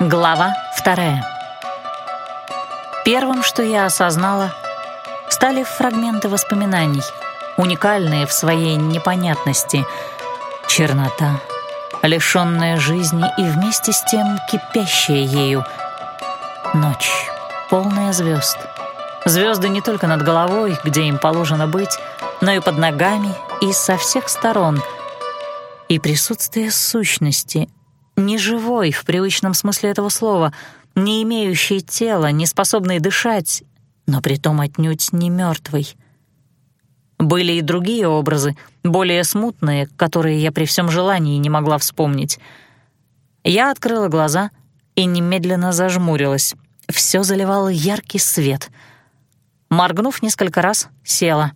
Глава вторая. Первым, что я осознала, стали фрагменты воспоминаний, уникальные в своей непонятности. Чернота, лишённая жизни и вместе с тем кипящая ею. Ночь, полная звезд. Звезды не только над головой, где им положено быть, но и под ногами, и со всех сторон. И присутствие сущности, неживой в привычном смысле этого слова, не имеющей тела, не способной дышать, но притом отнюдь не мертвой. Были и другие образы, более смутные, которые я при всем желании не могла вспомнить. Я открыла глаза и немедленно зажмурилась. Все заливало яркий свет. Моргнув несколько раз, села.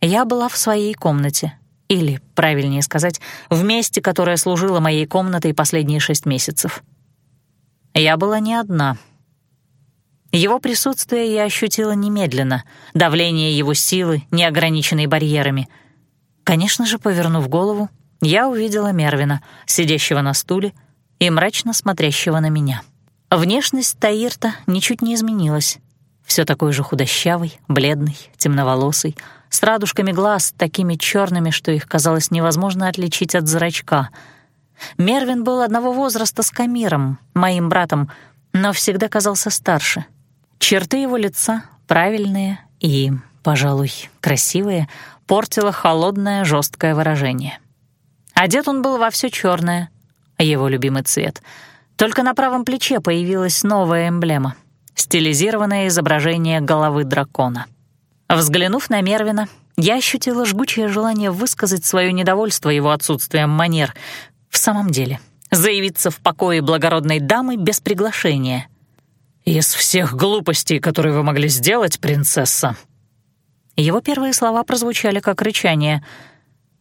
Я была в своей комнате, или, правильнее сказать, в месте, которое служило моей комнатой последние шесть месяцев. Я была не одна. Его присутствие я ощутила немедленно, давление его силы, неограниченной барьерами. Конечно же, повернув голову, я увидела Мервина, сидящего на стуле и мрачно смотрящего на меня. Внешность Таирта ничуть не изменилась. Все такой же худощавый, бледный, темноволосый — с радужками глаз, такими черными, что их казалось невозможно отличить от зрачка. Мервин был одного возраста с Камиром, моим братом, но всегда казался старше. Черты его лица, правильные и, пожалуй, красивые, портило холодное жесткое выражение. Одет он был во все черное, его любимый цвет. Только на правом плече появилась новая эмблема — стилизированное изображение головы дракона — Взглянув на Мервина, я ощутила жгучее желание высказать свое недовольство его отсутствием манер. В самом деле, заявиться в покое благородной дамы без приглашения. «Из всех глупостей, которые вы могли сделать, принцесса...» Его первые слова прозвучали как рычание.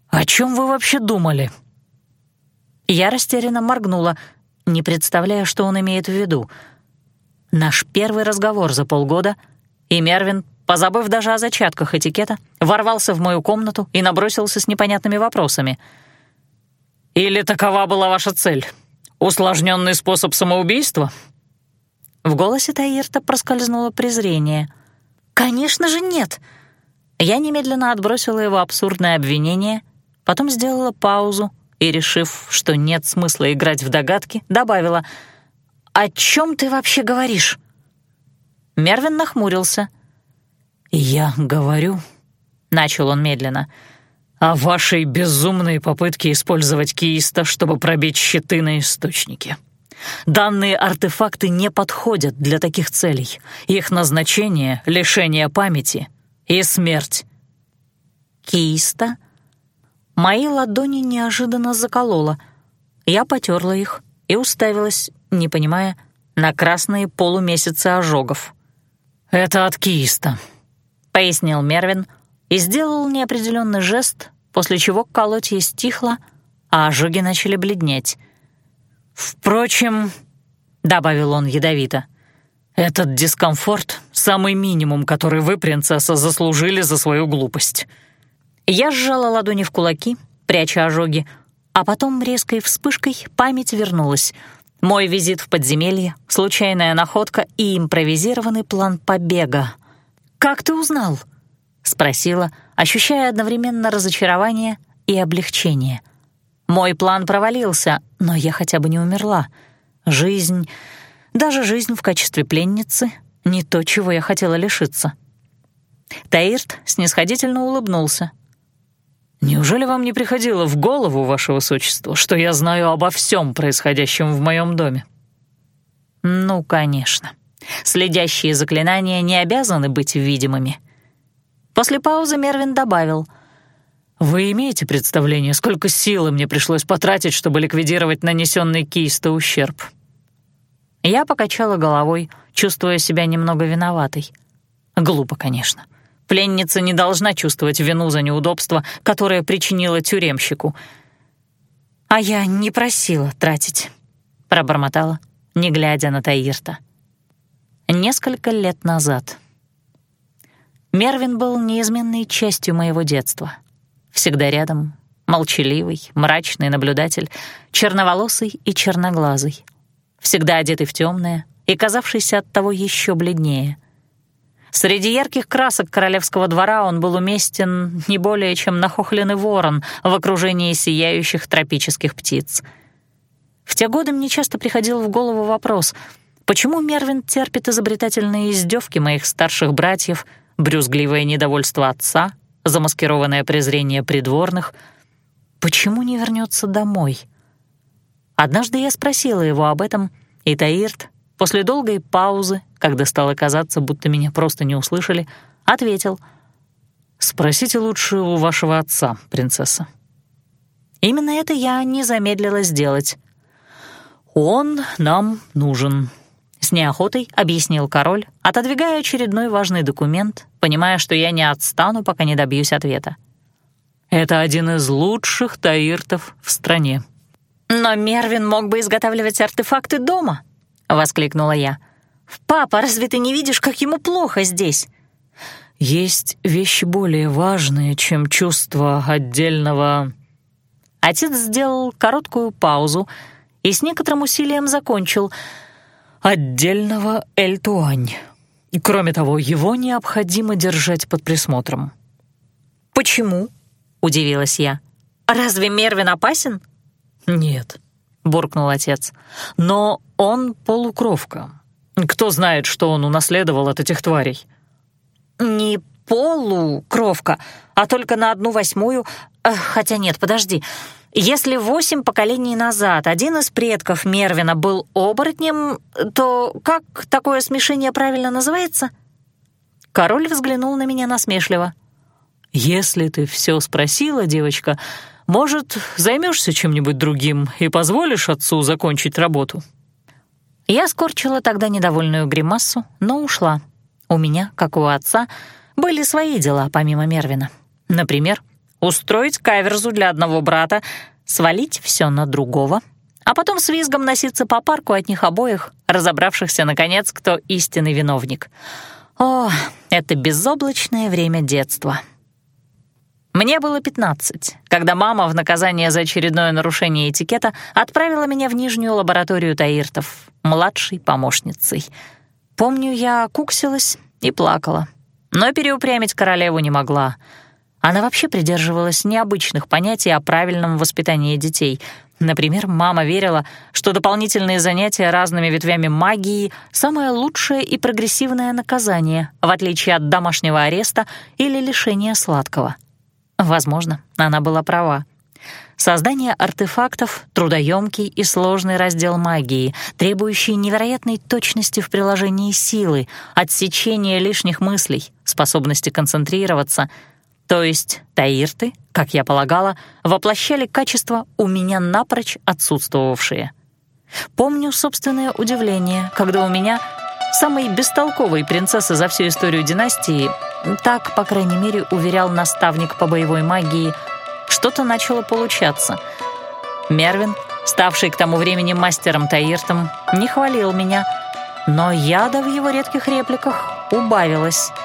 «О чем вы вообще думали?» Я растерянно моргнула, не представляя, что он имеет в виду. Наш первый разговор за полгода, и Мервин позабыв даже о зачатках этикета, ворвался в мою комнату и набросился с непонятными вопросами. «Или такова была ваша цель? Усложненный способ самоубийства?» В голосе Таирта проскользнуло презрение. «Конечно же нет!» Я немедленно отбросила его абсурдное обвинение, потом сделала паузу и, решив, что нет смысла играть в догадки, добавила «О чем ты вообще говоришь?» Мервин нахмурился — «Я говорю», — начал он медленно, «о вашей безумной попытке использовать кииста, чтобы пробить щиты на источнике. Данные артефакты не подходят для таких целей. Их назначение — лишение памяти и смерть». «Кииста?» Мои ладони неожиданно закололо. Я потерла их и уставилась, не понимая, на красные полумесяцы ожогов. «Это от кииста», — пояснил Мервин и сделал неопределенный жест, после чего колотье стихло, а ожоги начали бледнеть. «Впрочем», — добавил он ядовито, — «этот дискомфорт — самый минимум, который вы, принцесса, заслужили за свою глупость». Я сжала ладони в кулаки, пряча ожоги, а потом резкой вспышкой память вернулась. Мой визит в подземелье, случайная находка и импровизированный план побега — «Как ты узнал?» — спросила, ощущая одновременно разочарование и облегчение. Мой план провалился, но я хотя бы не умерла. Жизнь, даже жизнь в качестве пленницы — не то, чего я хотела лишиться. Таирт снисходительно улыбнулся. «Неужели вам не приходило в голову, ваше высочество, что я знаю обо всем происходящем в моем доме?» «Ну, конечно. Следящие заклинания не обязаны быть видимыми. После паузы Мервин добавил. «Вы имеете представление, сколько силы мне пришлось потратить, чтобы ликвидировать нанесенный кисто ущерб?» Я покачала головой, чувствуя себя немного виноватой. Глупо, конечно. Пленница не должна чувствовать вину за неудобство, которое причинила тюремщику. «А я не просила тратить», — пробормотала, не глядя на Таирта несколько лет назад. Мервин был неизменной частью моего детства. Всегда рядом, молчаливый, мрачный наблюдатель, черноволосый и черноглазый. всегда одетый в темное и казавшийся от того еще бледнее. Среди ярких красок королевского двора он был уместен не более чем нахохленный ворон в окружении сияющих тропических птиц. В те годы мне часто приходил в голову вопрос, почему Мервин терпит изобретательные издевки моих старших братьев, брюзгливое недовольство отца, замаскированное презрение придворных, почему не вернется домой? Однажды я спросила его об этом, и Таирт После долгой паузы, когда стало казаться, будто меня просто не услышали, ответил «Спросите лучше у вашего отца, принцесса». Именно это я не замедлила сделать. «Он нам нужен», — с неохотой объяснил король, отодвигая очередной важный документ, понимая, что я не отстану, пока не добьюсь ответа. «Это один из лучших таиртов в стране». «Но Мервин мог бы изготавливать артефакты дома», — воскликнула я. «Папа, разве ты не видишь, как ему плохо здесь?» «Есть вещи более важные, чем чувство отдельного...» Отец сделал короткую паузу и с некоторым усилием закончил «отдельного Эльтуань». Кроме того, его необходимо держать под присмотром. «Почему?» — удивилась я. «Разве Мервин опасен?» «Нет», — буркнул отец. «Но он полукровка. Кто знает, что он унаследовал от этих тварей?» «Не полукровка, а только на одну восьмую... Хотя нет, подожди. Если восемь поколений назад один из предков Мервина был оборотнем, то как такое смешение правильно называется?» Король взглянул на меня насмешливо. «Если ты все спросила, девочка, может, займешься чем-нибудь другим и позволишь отцу закончить работу?» Я скорчила тогда недовольную гримасу, но ушла. У меня, как у отца, были свои дела помимо Мервина. Например, устроить каверзу для одного брата, свалить все на другого, а потом с визгом носиться по парку от них обоих, разобравшихся, наконец, кто истинный виновник. О, это безоблачное время детства. Мне было 15, когда мама в наказание за очередное нарушение этикета отправила меня в нижнюю лабораторию Таиртов, младшей помощницей. Помню, я куксилась и плакала, но переупрямить королеву не могла. Она вообще придерживалась необычных понятий о правильном воспитании детей. Например, мама верила, что дополнительные занятия разными ветвями магии — самое лучшее и прогрессивное наказание, в отличие от домашнего ареста или лишения сладкого — Возможно, она была права. Создание артефактов — трудоемкий и сложный раздел магии, требующий невероятной точности в приложении силы, отсечения лишних мыслей, способности концентрироваться. То есть таирты, как я полагала, воплощали качества у меня напрочь отсутствовавшие. Помню собственное удивление, когда у меня, самой бестолковой принцессы за всю историю династии, так, по крайней мере, уверял наставник по боевой магии. Что-то начало получаться. Мервин, ставший к тому времени мастером Таиртом, не хвалил меня, но яда в его редких репликах убавилось —